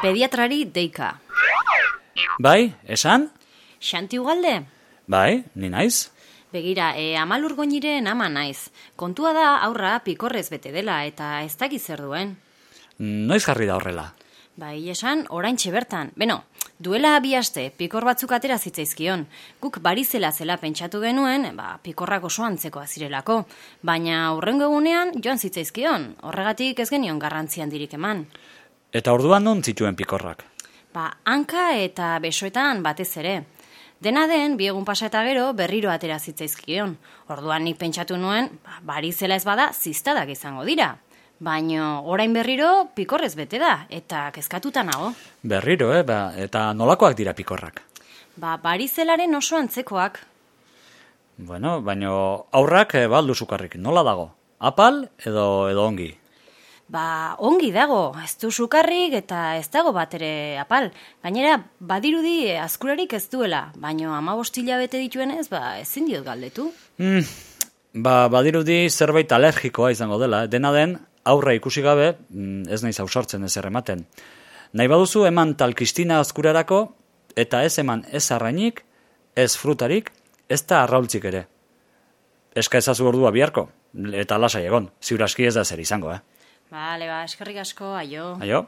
Pediatrari deika. Bai, esan? Xanti ugalde? Bai, ni naiz? Begira, e, amalur goiniren ama naiz. Kontua da aurra pikorrez bete dela eta ez dakiz zer duen. Noiz jarri da horrela? Bai, esan, orain bertan. Beno, duela bi aste, pikor batzuk atera zitzaizkion. Guk barizela zela pentsatu genuen, ba, pikorrak oso antzeko azirelako. Baina hurrengo egunean joan zitzaizkion. Horregatik ez genion garrantzian dirik eman. Eta orduan non zituen pikorrak? Ba, hanka eta besoetan batez ere. Dena den, bi egun pasa eta gero berriro atera zitzaizkion. Orduan nik pentsatu nuen, ba, barizela ez bada, ziztadak izango dira. Baino, orain berriro pikorrez bete da, eta kezkatuta nago. Berriro, eh? Ba, eta nolakoak dira pikorrak? Ba, barizelaren oso antzekoak. Bueno, baino aurrak eh, baldu sukarrik, nola dago? Apal edo edo ongi? Ba, ongi dago, ez du sukarrik eta ez dago bat ere apal. Gainera, badirudi azkurarik ez duela, baino amabostila bete dituenez, ba, ezin diot galdetu. Mm, ba, badirudi zerbait alergikoa izango dela. Dena den, aurra ikusi gabe, mm, ez naiz ausartzen ez errematen. Nahi baduzu eman talkistina azkurarako, eta ez eman ez arrainik, ez frutarik, ez da arraultzik ere. Eska ezazu ordua biharko, eta lasai egon, ziuraski ez da zer izango, eh? Bale, ba, eskerrik asko, aio. Aio?